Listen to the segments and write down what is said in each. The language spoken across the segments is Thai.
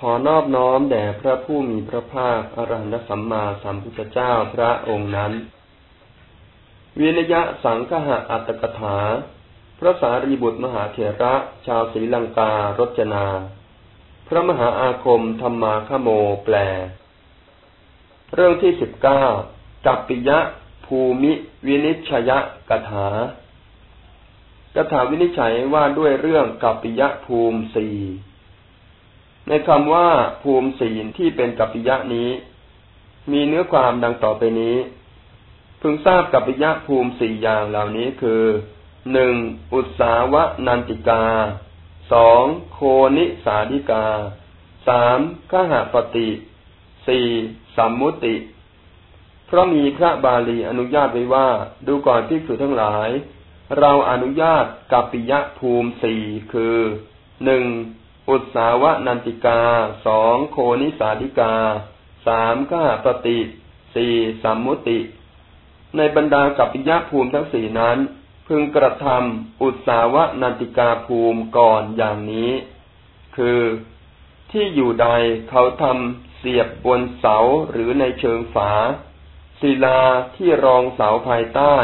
ขอนอบน้อมแด่พระผู้มีพระภาคอรหันตสัมมาสัมพุทธเจ้าพระองค์นั้น วินยะสังฆะอัตตกถา พระสารีบุตรมหาเถระ ชาวศรีลังการจนา พระมหาอาคมธรรมาคโมแปล เรื่องที่สิบเก้ากัปปิยะ ภูมิวินิชยะกถากถาวินิจฉัยว่าด้วยเรื่องกัปปิยะภูมิสี่ ในคำว่าภูมิศีลที่เป็นกัปปิยะนี้ มีเนื้อความดังต่อไปนี้ พึงทราบกัปปิยะภูมิสี่อย่างเหล่านี้คือหนึ่งอุตสาวะนันติกาสองโคนิสาธิกาสามขหปฏิสี่สัมมุติ เพราะมีพระบาลีอนุญาตไว้ว่าดูก่อนที่คือทั้งหลาย เราอนุญาตกัปปิยะภูมิสี่คือหนึ่ง อุตสาวะนันติกาสองโคนิสาธิกาสามข้าปฏิสี่สัมมุติ ในบรรดากัปปิยภูมิทั้งสี่นั้น พึงกระทำอุตสาวะนันติกาภูมิก่อนอย่างนี้ คือที่อยู่ใดเขาทำเสียบบนเสาหรือในเชิงฝา ศิลาที่รองเสาภายใต้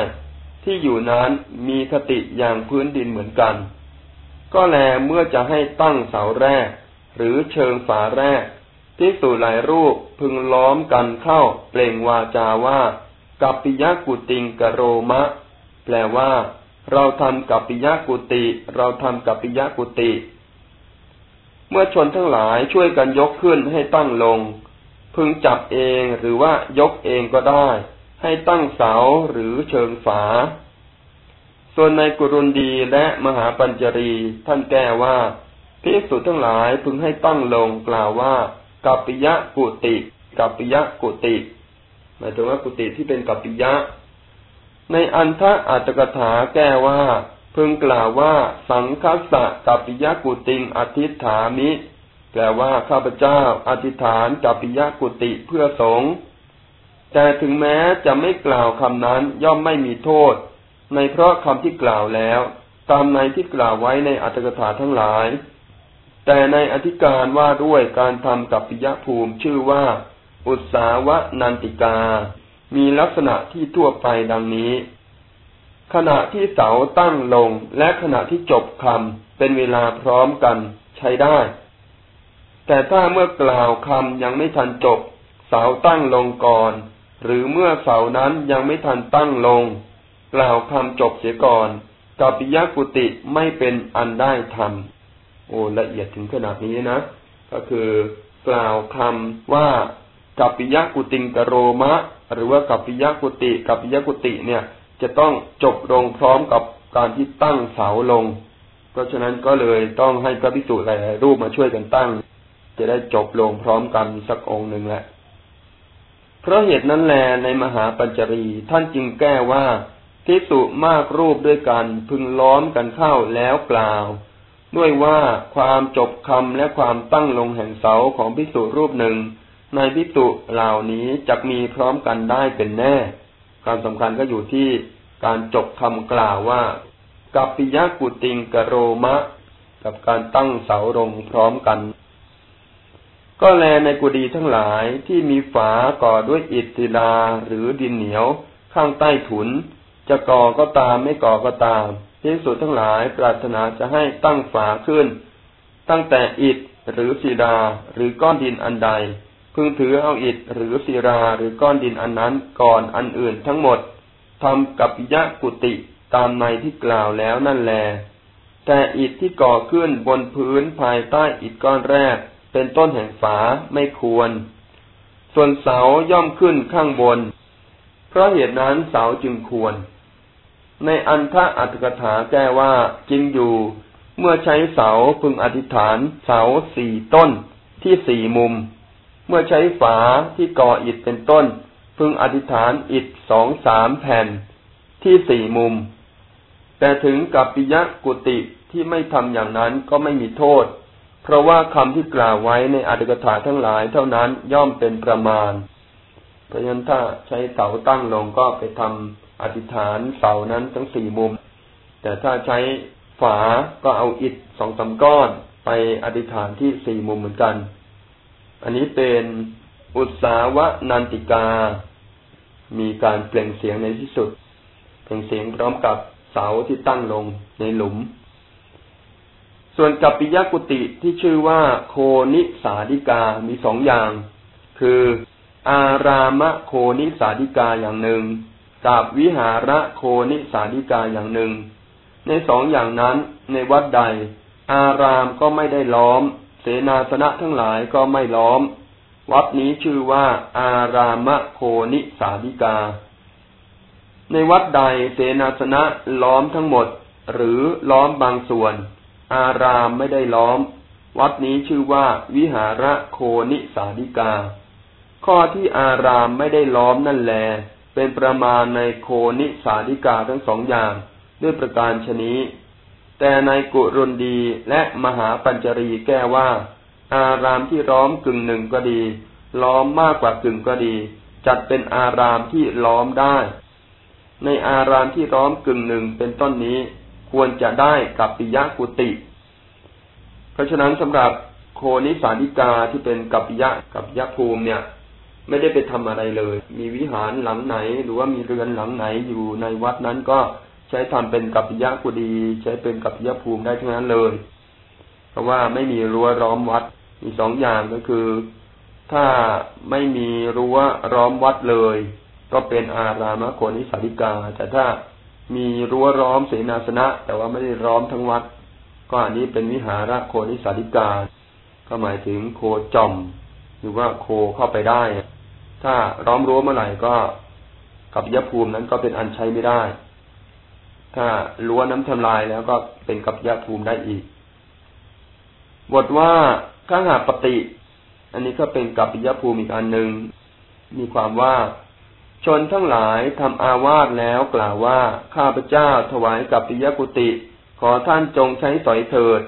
ที่อยู่นั้นมีคติอย่างพื้นดินเหมือนกัน ก็แลเมื่อจะให้ตั้งเสาแรก หรือเชิงฝาแรกที่สู่หลายรูปพึงล้อมกันเข้าเปล่งวาจาว่ากัปปิยะกุติงกโรมะ แปลว่า เราทำกัปปิยะกุติ เราทำกัปปิยะกุติ เมื่อชนทั้งหลายช่วยกันยกขึ้นให้ตั้งลง พึงจับเองหรือว่ายกเองก็ได้ ให้ตั้งเสาหรือเชิงฝา ส่วนในกุรุนดีและมหาปัญจรี ท่านแก้ว่าพิสุทั้งหลายพึงให้ตั้งลงกล่าวว่ากัปปิยะกุติกัปปิยะกุติหมายถึงว่ากุติที่เป็นกัปปิยะ ในอันทะอัตกถาแก้ว่า พึงกล่าวว่าสังคัสสะกัปปิยะกุติงอธิษฐามิ แปลว่าข้าพเจ้าอธิษฐานกัปปิยะกุติเพื่อสงฆ์แต่ถึงแม้จะไม่กล่าวคำนั้นย่อมไม่มีโทษ ในเพราะคำที่กล่าวแล้ว ตามในที่กล่าวไว้ในอัตถกถาทั้งหลาย แต่ในอธิการว่าด้วยการทำกับปิยภูมิชื่อว่า อุตสาวะนันติกา มีลักษณะที่ทั่วไปดังนี้ ขณะที่เสาตั้งลงและขณะที่จบคำเป็นเวลาพร้อมกันใช้ได้ แต่ถ้าเมื่อกล่าวคำยังไม่ทันจบ เสาตั้งลงก่อน หรือเมื่อเสานั้นยังไม่ทันตั้งลง กล่าวคำจบเสียก่อนกัปปิยกุติไม่เป็นอันได้ทำโอ้ละเอียดถึงขนาดนี้นะ ก็คือกล่าวคำว่ากัปปิยกุติงกโรมะ หรือว่ากัปปิยกุติกัปปิยกุติเนี่ย จะต้องจบลงพร้อมกับการที่ตั้งเสาลง เพราะฉะนั้นก็เลยต้องให้พระพิสุหลายรูปมาช่วยกันตั้ง จะได้จบลงพร้อมกันสักองค์หนึ่งแหละ เพราะเหตุนั้นแลในมหาปัญจรีท่านจึงแก้ว่า ภิกษุมากรูปด้วยกันพึงล้อมกันเข้าแล้วกล่าว ด้วยว่าความจบคำและความตั้งลงแห่งเสาของภิกษุรูปหนึ่ง ในภิกษุเหล่านี้จะมีพร้อมกันได้เป็นแน่ ความสำคัญก็อยู่ที่การจบคำกล่าวว่ากัปปิยกุติงกโรมะ กับการตั้งเสาลงพร้อมกัน ก็แลในกุฏิทั้งหลายที่มีฝาก่อด้วยอิฐศิลาหรือดินเหนียวข้างใต้ถุน จะก่อก็ตามไม่ก่อก็ตามพิสุทั้งหลายปรารถนาจะให้ตั้งฝาขึ้น ตั้งแต่อิฐหรือศิลาหรือก้อนดินอันใด พึงถือเอาอิฐหรือศิลาหรือก้อนดินอันนั้นก่อนอันอื่นทั้งหมดทำกับยะกุติตามในที่กล่าวแล้วนั่นแล แต่อิฐที่ก่อขึ้นบนพื้นภายใต้อิฐก้อนแรก เป็นต้นแห่งฝาไม่ควร ส่วนเสาย่อมขึ้นข้างบน เพราะเหตุนั้นเสาจึงควร ในอันทะอัตถกถาแก้ว่าจริงอยู่ เมื่อใช้เสาพึงอธิษฐานเสาสี่ต้นที่สี่มุม เมื่อใช้ฝาที่ก่ออิฐเป็นต้น พึงอธิษฐานอิฐสองสามแผ่นที่สี่มุม แต่ถึงกับปิยะกุติที่ไม่ทำอย่างนั้นก็ไม่มีโทษ เพราะว่าคำที่กล่าวไว้ในอัตถกถาทั้งหลายเท่านั้นย่อมเป็นประมาณ เพราะฉะนั้นถ้าใช้เสาตั้งลงก็ไปทำอธิษฐานเสานั้นทั้งสี่มุม แต่ถ้าใช้ฝาก็เอาอิฐสองสาก้อนไปอธิษฐานที่สี่มุมเหมือนกัน อันนี้เป็นอุตสาวะนันติกา มีการเปล่งเสียงในที่สุด เปล่งเสียงพร้อมกับเสาที่ตั้งลงในหลุม ส่วนกัปปิยกุติที่ชื่อว่าโคนิสาดิกามีสองอย่าง คือ อารามะโคนิสาดิกาอย่างหนึ่ง กับวิหาระโคนิสาดิกาอย่างหนึ่ง ในสองอย่างนั้นในวัดใด อารามก็ไม่ได้ล้อม เสนาสนะทั้งหลายก็ไม่ล้อม วัดนี้ชื่อว่า อารามะโคนิสาดิกา ในวัดใดเสนาสนะล้อมทั้งหมด หรือล้อมบางส่วน อารามไม่ได้ล้อม วัดนี้ชื่อว่า วิหาระโคนิสาดิกา ข้อที่อารามไม่ได้ล้อมนั่นแล เป็นประมาณในโคนิสาดิกาทั้งสองอย่าง ด้วยประการชนี้ แต่ในกุรุนดีและมหาปัญจรีแก้ว่า อารามที่ล้อมกึ่งหนึ่งก็ดี ล้อมมากกว่ากึ่งก็ดี จัดเป็นอารามที่ล้อมได้ ในอารามที่ร้อมกึ่งหนึ่งเป็นต้นนี้ ควรจะได้กับปิยกุติ เพราะฉะนั้นสำหรับโคนิสานิกาที่เป็นกัปปิยะกับยะภูมิเนี่ย ไม่ได้ไปทำอะไรเลย มีวิหารหลังไหน หรือว่ามีเรือนหลังไหนอยู่ในวัดนั้นก็ใช้ทำเป็นกัปยะกุดี ใช้เป็นกัปยะภูมิได้ทั้งนั้นเลย เพราะว่าไม่มีรั้วล้อมวัด มีสองอย่างก็คือ ถ้าไม่มีรั้วล้อมวัดเลย ก็เป็นอารามโคนิสาริกา แต่ถ้ามีรั้วร้อมเสนาสนะ แต่ว่าไม่ได้ร้อมทั้งวัด ก็อันนี้เป็นวิหาระโคนิสาริกา ก็หมายถึงโคจอม หรือว่าโคเข้าไปได้ ถ้าร้อมรั้วเมื่อไหร่ก็กับยภูมินั้นก็เป็นอันใช้ไม่ได้ ถ้ารั้วน้ำทำลายแล้วก็เป็นกับยภูมิได้อีก บทว่าข้าหาปฏิ อันนี้ก็เป็นกับยภูมิอีกอันหนึ่งมีความว่าชนทั้งหลายทำอาวาสแล้วกล่าวว่าข้าพเจ้าถวายกับปิยกุติ ขอท่านจงใช้สอยเถิด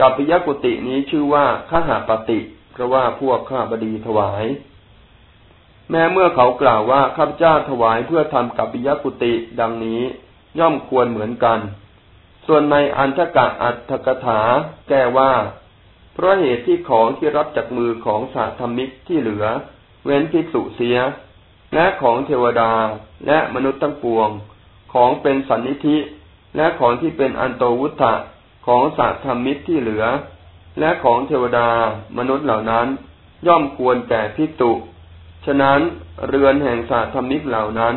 กับปิยกุตินี้ชื่อว่าข้าหาปฏิ เพราะว่าพวกข้าบดีถวาย แม้เมื่อเขากล่าวว่าข้าพเจ้าถวายเพื่อทำกับปิยกุติดังนี้ย่อมควรเหมือนกัน ส่วนในอันทกะอัตถกถา แก้ว่า เพราะเหตุที่ของที่รับจากมือของสาธรรมิกที่เหลือ เว้นภิกษุเสีย และของเทวดาและมนุษย์ทั้งปวง ของเป็นสันนิธิ และของที่เป็นอันโตวุตะของสัตธรรมิตรที่เหลือ และของเทวดามนุษย์เหล่านั้น ย่อมควรแก่พิตุ ฉะนั้นเรือนแห่งสัตธรรมิกเหล่านั้น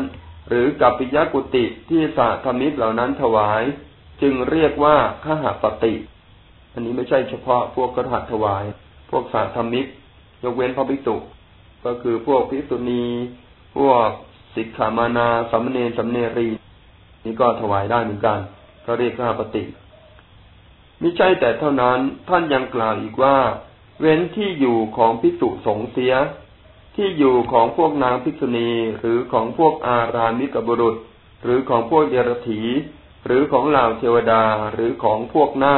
หรือกัปปิยกุติที่สัตธรรมิกเหล่านั้นถวาย จึงเรียกว่าขหปติ อันนี้ไม่ใช่เฉพาะพวกกระหัตถวาย พวกสัตธรรมิก ยกเว้นพระภิกษุก็คือพวกภิกษุณีพวกสิกขามานาสัมเนสัมเนรี นี่ก็ถวายได้เหมือนกัน ก็เรียกข้าปฏิมิใช่แต่เท่านั้นท่านยังกล่าวอีกว่า เว้นที่อยู่ของพิสุสงเสีย ที่อยู่ของพวกนางภิกษุณีหรือของพวกอารามิกบุรุษ หรือของพวกเดรถีหรือของเหล่าเทวดาหรือของพวกหน้า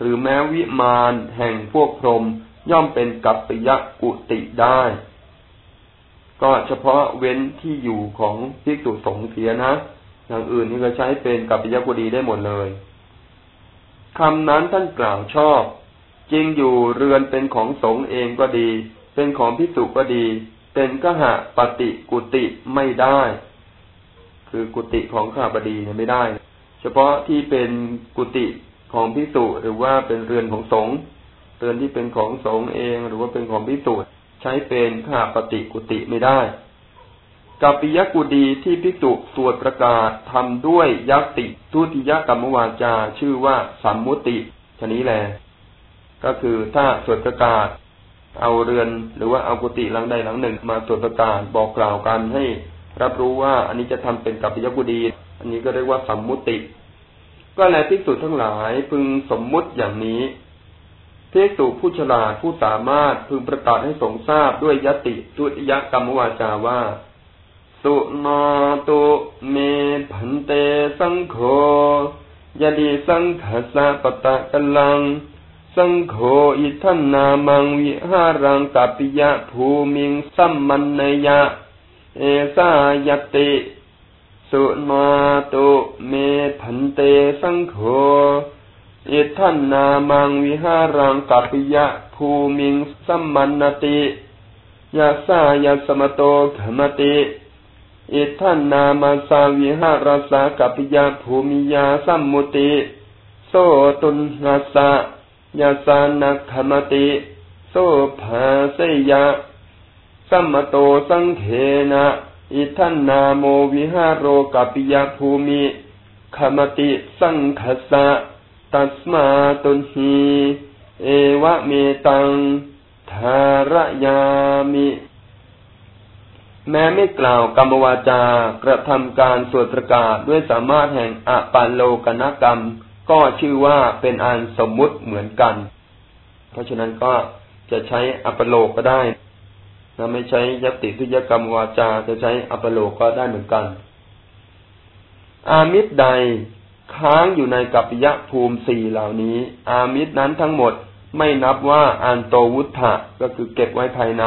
หรือแม้วิมานแห่งพวกพรหมย่อมเป็นกัปปิยะกุติได้ ก็เฉพาะเว้นที่อยู่ของภิกษุสงฆ์เสียนะอย่างอื่นนี่ก็ใช้เป็นกัปปิยะกุดีได้หมดเลยคำนั้นท่านกล่าวชอบ จริงอยู่เรือนเป็นของสงฆ์เองก็ดี เป็นของภิกษุก็ดี เป็นกหะปฏิกุติไม่ได้ คือกุติของข้าบดีเนี่ยไม่ได้ เฉพาะที่เป็นกุติของภิกษุหรือว่าเป็นเรือนของสงฆ์เรือนที่เป็นของสงฆ์เอง หรือว่าเป็นของภิกษุใช้เป็นข้าปฏิกุติไม่ได้กับปิยกุดีที่พิจุสวดประกาศทำด้วยยักติทุติยกรรมวาจาชื่อว่าสัมมุติชนี้แหละก็คือถ้าสวดประกาศ เอาเรือน หรือว่าเอากุฏิหลังใดหลังหนึ่ง มาสวดประกาศบอกกล่าวกันให้ รับรู้ว่าอันนี้จะทำเป็นกับปิยกุดีอันนี้ก็เรียกว่าสัมมุติ ก็แลพิสุทั้งหลายพึงสมมุติอย่างนี้เทสุผู้ฉลาดผู้สามารถพึงประกาศให้สงทราบด้วยยติตุติยกรรมวาจาว่า สุนาตุเมพันเตสังโฆยดีสังขสะปตะกัลัง สังโฆอิทันนามังวิหารังกัปิยะภูมิงสัมมันเนยะ เอสายติ สุนาตุเมพันเตสังโฆอิทันนามังวิหารังกัปปิยะภูมิงสัมมันนติยาสายาสมโตขมติอิทันนามาสาวิหารสากัปปิยะภูมิยาสัมมุติ โสตุนนาสะ ยาสานักขมติโสภาเสยะ สัมมโตสังเขนะอิทันนาโมวิหารโรกัปิยภูมิขมติสังขสะ ตัสมาตุนหีเอวะเมตังทารยามิ แม้ไม่กล่าวกรรมวาจากระทำการสวดประกาศด้วยสามารถแห่งอปันโลกนกรรม ก็ชื่อว่าเป็นอันสมมุติเหมือนกัน เพราะฉะนั้นก็จะใช้อัปโลกก็ได้ถ้าไม่ใช้ยติทุยกรรมวาจา จะใช้อัปโลกก็ได้เหมือนกัน อามิตรใดค้างอยู่ในกัปปิยะภูมิสี่เหล่านี้ อามิตรนั้นทั้งหมดไม่นับว่าอันโตวุฒะก็คือเก็บไว้ภายใน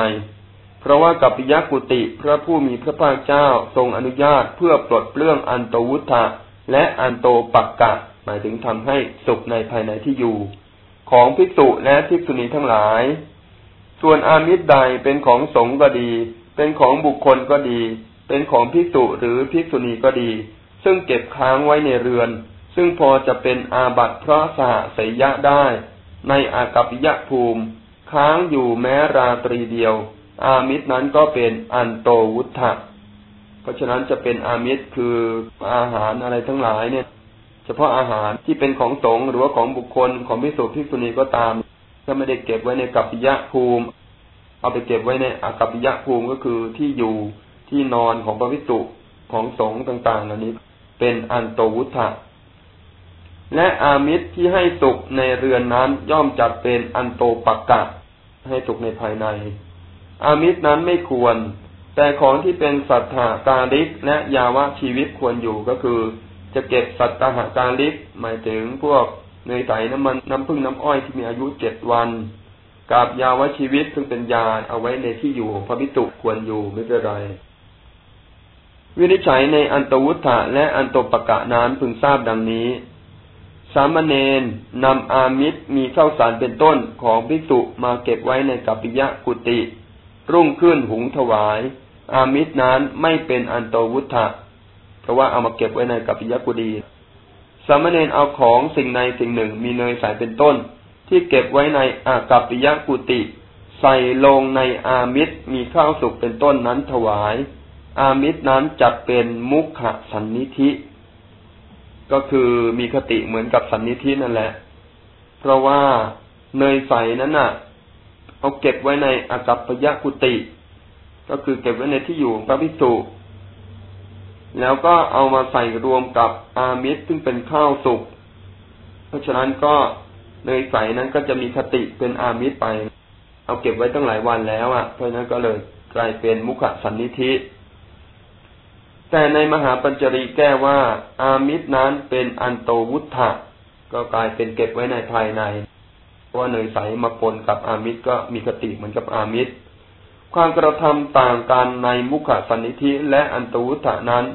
เพราะว่ากัปปิยะกุติพระผู้มีพระภาคเจ้าทรงอนุญาตเพื่อปลดเปลื้องอันโตวุฒะและอันโตปักกะ หมายถึงทำให้สุขในภายในที่อยู่ ของภิกษุและภิกษุณีทั้งหลาย ส่วนอามิตรใดเป็นของสงฆ์ก็ดี เป็นของบุคคลก็ดี เป็นของภิกษุหรือภิกษุณีก็ดี ซึ่งเก็บค้างไว้ในเรือน ซึ่งพอจะเป็นอาบัติเพราะสหสยะได้ ในอากัปปิยภูมิ ค้างอยู่แม้ราตรีเดียว อามิตรนั้นก็เป็นอันโตวุฒะเพราะฉะนั้นจะเป็นอามิตรคืออาหารอะไรทั้งหลายเนี่ย เฉพาะอาหารที่เป็นของสงฆ์หรือว่าของบุคคลของพิสุพิสุณีก็ตาม ถ้าไม่ได้เก็บไว้ในกัปปิยะภูมิ เอาไปเก็บไว้ในอกัปปิยะภูมิก็คือที่อยู่ที่นอนของพระพิสุของสงฆ์ต่างๆเหล่านี้ เป็นอันโตวุฒะและอามิตรที่ให้สุขในเรือนนั้นย่อมจัดเป็นอันโตปักกะ ให้สุขในภายใน อามิตรนั้นไม่ควร แต่ของที่เป็นสัตถาการิกและยาวะชีวิตควรอยู่ก็คือ จะเก็บสัตหาการิกหมายถึงพวกเนยใสน้ำมันน้ำพึ่งน้ำอ้อยที่มีอายุเจ็ดวัน กับยาวชีวิตซึ่งเป็นยาเอาไว้ในที่อยู่ของพระพิจุควรอยู่ไม่เป็นไรวินิจฉัยในอันตวุฒะและอันตปกะนั้นพึงทราบดังนี้ สามเณรนำอามิตรมีข้าวสารเป็นต้นของภิกษุมาเก็บไว้ในกัปปิยะกุติ รุ่งขึ้นหุงถวาย อามิตรนั้นไม่เป็นอันโตวุฒะ ราะว่าเอามาเก็บไว้ในกัปปิยะกุดีสามเณรเอาของสิ่งในสิ่งหนึ่งมีเนยใสเป็นต้น ที่เก็บไว้ในอากัปปิยะกุติ ใส่ลงในอามิตรมีข้าวสุกเป็นต้นนั้นถวาย อามิตรนั้นจัดเป็นมุขสันนิธิ ก็คือมีคติเหมือนกับสันนิธินั่นแหละ เพราะว่าเนยใสนั้นน่ะ เอาเก็บไว้ในอากัปปยกุติ ก็คือเก็บไว้ในที่อยู่ของพระพิสุ แล้วก็เอามาใส่รวมกับอามิตรซึ่งเป็นข้าวสุก เพราะฉะนั้นก็เนยใสนั้นก็จะมีคติเป็นอามิตรไป เอาเก็บไว้ตั้งหลายวันแล้วอะ เพราะฉะนั้นก็เลยกลายเป็นมุขสันนิธิ แต่ในมหาปัญจรีแก้ว่า อามิตรนั้นเป็นอันโตวุฒะก็กลายเป็นเก็บไว้ในภายใน เพราะเนยใสมาปนกับอามิตรก็มีคติเหมือนกับอามิตร ความกระทำต่างกันในมุขสันนิธิและอันตวุฒะนั้น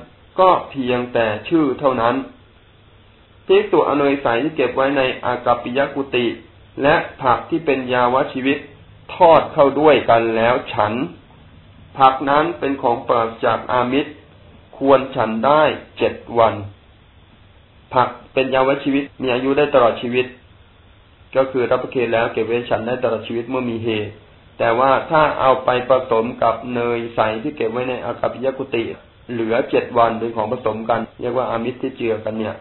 ก็เพียงแต่ชื่อเท่านั้นที่ตัวอเนยใสที่เก็บไว้ในอากัปปิยกุติ และผักที่เป็นยาวชีวิตทอดเข้าด้วยกันแล้วฉัน ผักนั้นเป็นของปราศจากอามิตร ควรฉันได้เจ็ดวัน ผักเป็นยาวชีวิตมีอายุได้ตลอดชีวิต ก็คือรับประเคนแล้วเก็บไว้ฉันได้ตลอดชีวิตเมื่อมีเหตุ แต่ว่าถ้าเอาไปผสมกับเนยใสที่เก็บไว้ในอากัปยกุติ เหลือเจ็ดวันเป็นของผสมกัน เรียกว่าอามิตรที่เจือกันเนี่ย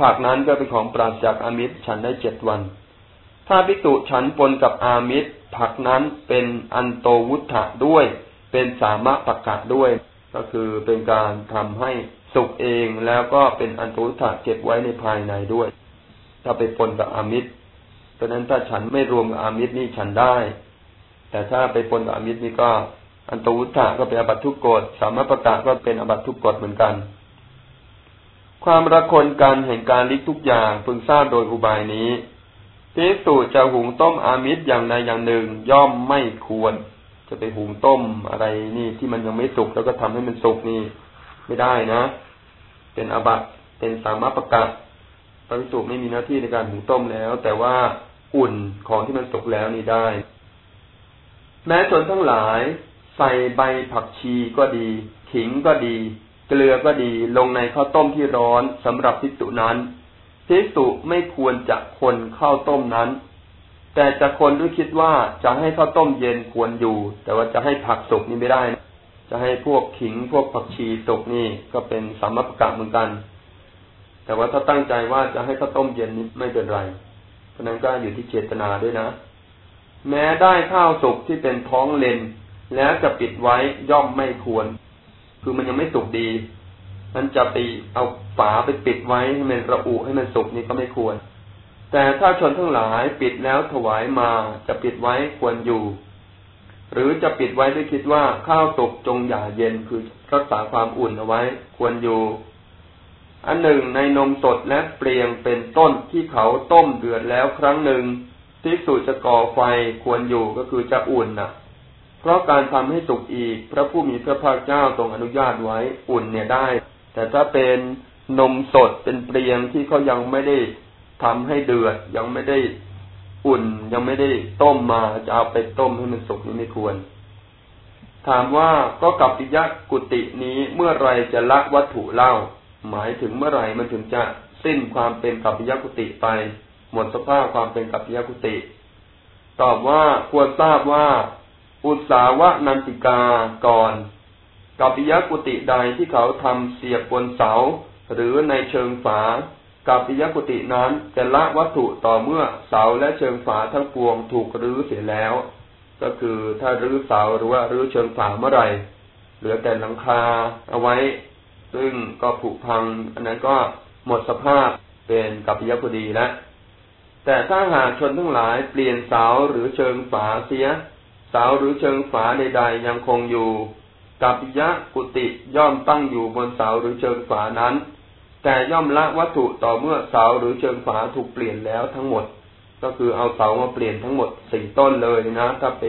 ผักนั้นก็เป็นของปราศจากอามิตรฉันได้เจ็ดวัน ถ้าพิจุฉันปนกับอามิตร ผักนั้นเป็นอันโตวุฒะด้วย เป็นสามะปะกะด้วย ก็คือเป็นการทำให้สุกเองแล้วก็เป็นอันโตุถะเก็บไว้ในภายในด้วย ถ้าไปปนกับอามิตรเพราะนั้นถ้าฉันไม่รวมกับอามิตรนี่ฉันได้ แต่ถ้าไปปนกับอมิตรนี่ก็ อันตุถะก็เป็นอบัตทุกกฎสามารถประกาศก็เป็นอบัตทุกกฎเหมือนกัน ความระคนกันแห่งการลิกทุกอย่างพึงทราบโดยอุบายนี้พิสูจจะหุงต้มอามิตรอย่างใดอย่างหนึ่งย่อมไม่ควร จะไปหุงต้มอะไรนี่ที่มันยังไม่สุกแล้วก็ทำให้มันสุกนี่ ไม่ได้นะ เป็นอบัตเป็นสามารถประกาศประภิกษุไม่มีหน้าที่ในการหุงต้มแล้ว แต่ว่าอุ่นของที่มันสุกแล้วนี่ได้ แม้ชนทั้งหลายใส่ใบผักชีก็ดี ขิงก็ดี เกลือก็ดีลงในข้าวต้มที่ร้อนสำหรับภิกษุนั้นภิกษุไม่ควรจะคนข้าวต้มนั้น แต่จะคนด้วยคิดว่าจะให้ข้าวต้มเย็นควรอยู่ แต่ว่าจะให้ผักสุกนี่ไม่ได้นะจะให้พวกขิงพวกผักชีสุกนี่ก็เป็นสามประกาศเหมือนกัน แต่ว่าถ้าตั้งใจว่าจะให้ข้าวต้มเย็นนี่ไม่เป็นไรเพราะนั้นก็อยู่ที่เจตนาด้วยนะ แม้ได้ข้าวสุกที่เป็นท้องเลน แล้วจะปิดไว้ย่อมไม่ควร คือมันยังไม่สุกดีมันจะไปเอาฝาไปปิดไว้ให้มันระอุให้มันสุกนี่ก็ไม่ควร แต่ถ้าชนทั้งหลายปิดแล้วถวายมาจะปิดไว้ควรอยู่ หรือจะปิดไว้ด้วยคิดว่าข้าวสุกจงอย่าเย็นคือรักษาความอุ่นเอาไว้ควรอยู่อันหนึ่งในนมสดและเปลียงเป็นต้นที่เขาต้มเดือดแล้วครั้งหนึ่ง ที่สูจะก่อไฟควรอยู่ก็คือจะอุ่นนะ่ะ เพราะการทำให้สุกอีก พระผู้มีพระภาคเจ้าทรงอนุญาตไว้อุ่นเนี่ยได้ แต่ถ้าเป็นนมสดเป็นเปลียงที่เขายังไม่ได้ทำให้เดือด ยังไม่ได้อุ่น ยังไม่ได้ต้มมาจะเอาไปต้มให้มันสุกนี่ไม่ควร ถามว่าก็กับปิยะกุตินี้เมื่อไรจะละวัตถุเล่า หมายถึงเมื่อไรมันถึงจะสิ้นความเป็นกัปปิยะกุติไป หมดสภาพความเป็นกัปปิยกุติ ตอบว่าควรทราบว่า อุตสาวะนันติกาก่อนกัปปิยกุติใดที่เขาทำเสียบบนเสา หรือในเชิงฝากัปปิยกุตินั้นจะละวัตถุต่อเมื่อเสาและเชิงฝาทั้งปวงถูกรื้อเสียแล้ว ก็คือถ้ารื้อเสาหรือว่ารื้อเชิงฝาเมื่อไหร่ เหลือแต่หลังคาเอาไว้ ซึ่งก็ผุพัง อันนั้นก็หมดสภาพเป็นกัปปิยกุติแล้ว แต่ถ้าหากชนทั้งหลายเปลี่ยนเสาหรือเชิงฝาเสีย เสาหรือเชิงฝาใดๆยังคงอยู่กัปยะกุติย่อมตั้งอยู่บนเสาหรือเชิงฝานั้น แต่ย่อมละวัตถุต่อเมื่อเสาหรือเชิงฝาถูกเปลี่ยนแล้วทั้งหมด ก็คือเอาเสามาเปลี่ยนทั้งหมดสี่ต้นเลยนะ ถ้าไป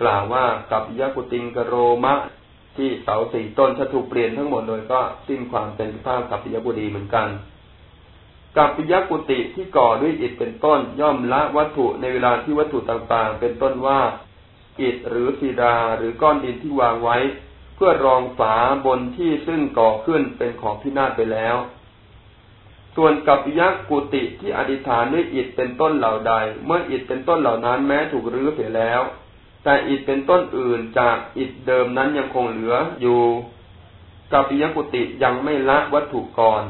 กล่าวว่ากัปยะกุติงกโรมะ ที่เสาสี่ต้นถ้าถูกเปลี่ยนทั้งหมดเลยก็สิ้นความเป็นภาพกัปยะกุดีเหมือนกัน กัปปิยะกุติที่ก่อด้วยอิฐเป็นต้น ย่อมละวัตถุในเวลาที่วัตถุต่างๆ เป็นต้นว่าอิฐหรือศิดาหรือก้อนดินที่วางไว้ เพื่อรองฝาบนที่ซึ่งก่อขึ้นเป็นของพินาศไปแล้ว ส่วนกัปยักกุติที่อธิษฐานด้วยอิฐเป็นต้นเหล่าใด เมื่ออิฐเป็นต้นเหล่านั้นแม้ถูกรื้อเสียแล้ว แต่อิฐเป็นต้นอื่นจากอิฐเดิมนั้นยังคงเหลืออยู่กัปยักกุติยังไม่ละวัตถุก่อน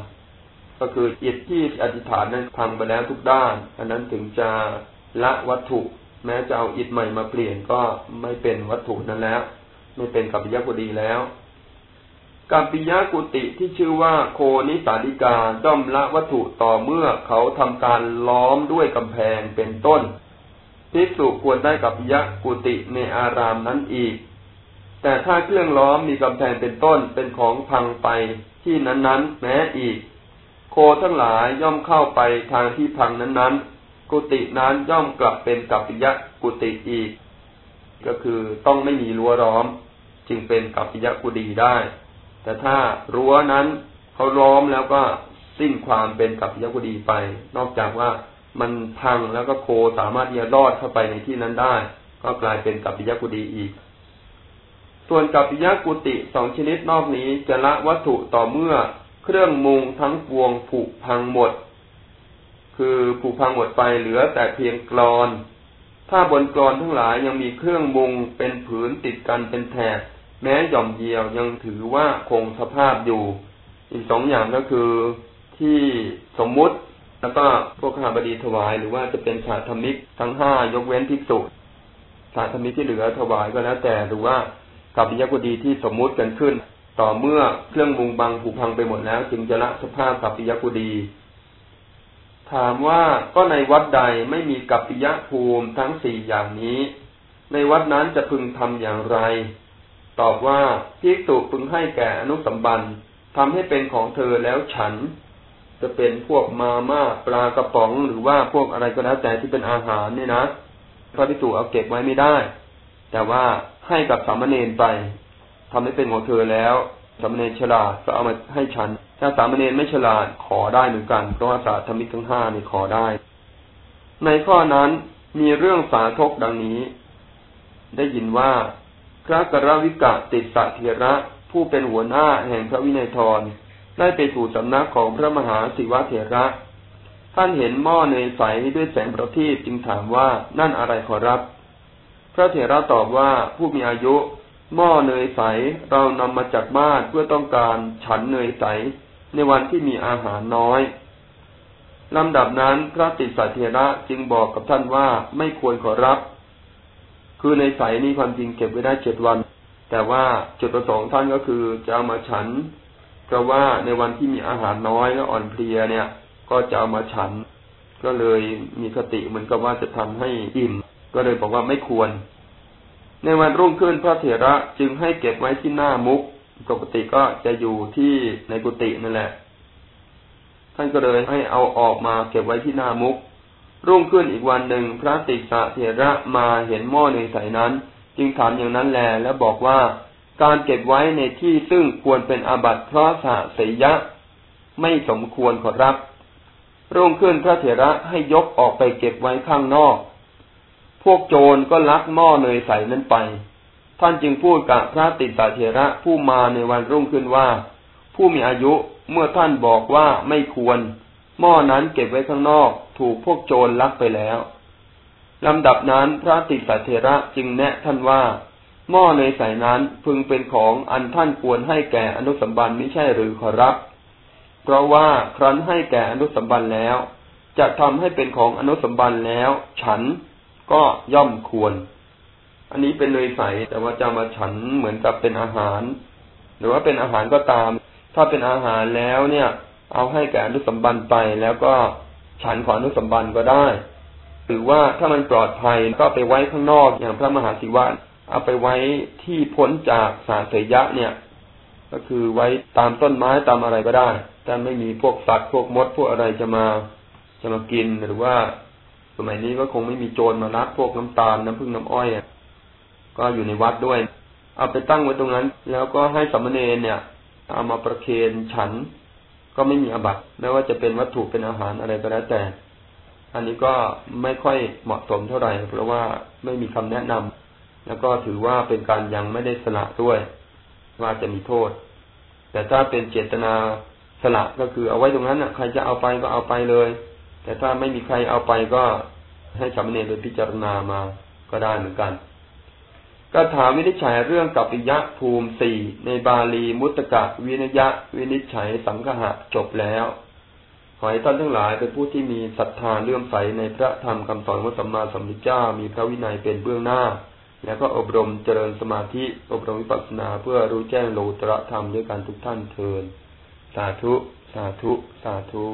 ก็คืออิฐที่อธิษฐานนั้นพังไปแล้วทุกด้าน อันนั้นถึงจะละวัตถุ แม้จะเอาอิฐใหม่มาเปลี่ยนก็ไม่เป็นวัตถุนั้นแล้ว ไม่เป็นกัปปิยกุดีแล้วกัปปิยกุติที่ชื่อว่าโคนิสาดิกาย่อมละวัตถุต่อเมื่อเขาทำการล้อมด้วยกำแพงเป็นต้นภิกษุควรได้กัปปิยกุติในอารามนั้นอีก แต่ถ้าเครื่องล้อมมีกำแพงเป็นต้นเป็นของพังไปที่นั้นๆ แม้อีก ทั้งหลายย่อมเข้าไปทางที่พังนั้นๆ กุตินั้นย่อมกลับเป็นกัปปิยะกุติอีก ก็คือต้องไม่มีรั้วล้อม จึงเป็นกัปปิยะกุดีได้ แต่ถ้ารั้วนั้นเขาล้อมแล้วก็สิ้นความเป็นกัปปิยะกุดีไป นอกจากว่ามันพังแล้วก็โคสามารถที่จะรอดเข้าไปในที่นั้นได้ ก็กลายเป็นกัปปิยะกุดีอีกส่วนกัปปิยะกุติสองชนิดนอกนี้จะละวัตถุต่อเมื่อ เครื่องมุงทั้งปวงผุพังหมด คือผุพังหมดไปเหลือแต่เพียงกรอน ถ้าบนกรอนทั้งหลายยังมีเครื่องมุงเป็นผืนติดกันเป็นแถบแม้หย่อมเยียวยังถือว่าคงสภาพอยู่ อีกสองอย่างก็คือที่สมมุติแล้วก็พวกข้าบดีถวายหรือว่าจะเป็นสาธมิกทั้งห้ายกเว้นภิกษุสาธมิกที่เหลือถวายก็แล้วแต่หรือว่ากับปิยกุดีที่สมมุติกันขึ้น ต่อเมื่อเครื่องมุงบังผุพังไปหมดแล้ว จึงจะละสภาพกับปิยกุดี ถามว่าก็ในวัดใดไม่มีกัปปิยภูมิทั้งสี่อย่างนี้ ในวัดนั้นจะพึงทำอย่างไร ตอบว่าพิกตุพึงให้แก่อนุสัมบันทำให้เป็นของเธอแล้วฉัน จะเป็นพวกมาม่าปลากระป๋องหรือว่าพวกอะไรก็แล้วแต่ที่เป็นอาหารเนี่ยนะพระพิสุเอาเก็บไว้ไม่ได้ แต่ว่าให้กับสามเณรไป ทำให้เป็นของเธอแล้วสามเณรฉลาดก็เอามาให้ฉัน ถ้าสามเณรไม่ฉลาดขอได้เหมือนกัน เพราะว่าสาธมิกทั้งห้านี่ขอได้ ในข้อนั้นมีเรื่องสาทกดังนี้ ได้ยินว่าพระกรวิกะติดสะเทระผู้เป็นหัวหน้าแห่งพระวินัยทรได้ไปสู่สำนักของพระมหาศิวะเถระ ท่านเห็นหม้อเนยใสด้วยแสงประทีปจึงถามว่านั่นอะไรขอรับ พระเถระตอบว่าผู้มีอายุ หม้อเนยใสเรานำมาจากบ้านเพื่อต้องการฉันเนยใสในวันที่มีอาหารน้อยลำดับนั้นพระติสาเทระจึงบอกกับท่านว่าไม่ควรขอรับ คือในใสนี้ความจริงเก็บไว้ได้เจ็ดวัน แต่ว่าจุดประสงค์ท่านก็คือจะเอามาฉัน เพราะว่าในวันที่มีอาหารน้อยและอ่อนเพลียเนี่ย ก็จะเอามาฉัน ก็เลยมีคติเหมือนกับว่าจะทำให้อิ่ม ก็เลยบอกว่าไม่ควร ในวันรุ่งขึ้นพระเถระจึงให้เก็บไว้ที่หน้ามุกปกติก็จะอยู่ที่ในกุฏินั่นแหละ ท่านก็เลยให้เอาออกมาเก็บไว้ที่หน้ามุก รุ่งขึ้นอีกวันหนึ่งพระติสะเถระมาเห็นหม้อในใสนั้น จึงถามอย่างนั้นแล แล้วบอกว่าการเก็บไว้ในที่ซึ่งควรเป็นอาบัติเพราะสะเสยะ ไม่สมควรขอรับ รุ่งขึ้นพระเถระให้ยกออกไปเก็บไว้ข้างนอก พวกโจรก็ลักหม้อเนยใสนั้นไป ท่านจึงพูดกับพระติสาเถระผู้มาในวันรุ่งขึ้นว่า ผู้มีอายุเมื่อท่านบอกว่าไม่ควร หม้อนั้นเก็บไว้ข้างนอก ถูกพวกโจรลักไปแล้วลำดับนั้นพระติสาเถระจึงแนะท่านว่า หม้อในใส่นั้นพึงเป็นของอันท่านควรให้แก่อนุสัมบันไม่ใช่หรือขอรับ เพราะว่าครั้นให้แก่อนุสัมบันแล้ว จะทำให้เป็นของอนุสัมบันแล้ว ฉัน ก็ย่อมควร อันนี้เป็นเนยใส แต่ว่าจะมาฉันเหมือนกับเป็นอาหาร หรือว่าเป็นอาหารก็ตาม ถ้าเป็นอาหารแล้วเนี่ย เอาให้แก่อนุสัมบันไปแล้วก็ฉันขออนุสัมบันก็ได้หรือว่าถ้ามันปลอดภัยก็ไปไว้ข้างนอกอย่างพระมหาศิวะเอาไปไว้ที่พ้นจากสาเสยะเนี่ย ก็คือไว้ตามต้นไม้ตามอะไรก็ได้แต่ไม่มีพวกสัตว์พวกมดพวกอะไรจะมาจะมากินหรือว่า สมัยนี้ก็คงไม่มีโจรมาลักพวกน้ำตาลน้ำผึ้งน้ำอ้อยก็อยู่ในวัดด้วย เอาไปตั้งไว้ตรงนั้น แล้วก็ให้สมณเณรเนี่ยเอามาประเคนฉัน ก็ไม่มีอบัตไม่ว่าจะเป็นวัตถุเป็นอาหารอะไรก็แล้วแต่ อันนี้ก็ไม่ค่อยเหมาะสมเท่าไหร่ เพราะว่าไม่มีคำแนะนำแล้วก็ถือว่าเป็นการยังไม่ได้สละด้วย ว่าจะมีโทษ แต่ถ้าเป็นเจตนาสละก็คือเอาไว้ตรงนั้นอะ ใครจะเอาไปก็เอาไปเลย แต่ถ้าไม่มีใครเอาไปก็ให้สามเณรไปพิจารณามาก็ได้เหมือนกันก็ถามวินิจฉัยเรื่องกัปปิยะภูมิสี่ในบาลีมุตตะวินยะ วินิจฉัยสังฆะจบแล้ว ขอให้ท่านทั้งหลายเป็นผู้ที่มีศรัทธาเลื่อมใสในพระธรรมคำสอนของสัมมาสัมพุทธเจ้ามีพระวินัยเป็นเบื้องหน้า แล้วก็อบรมเจริญสมาธิอบรมวิปัสสนาเพื่อรู้แจ้งโลตระธรรมด้วยการทุกท่านเทินสาธุ สาธุ สาธุ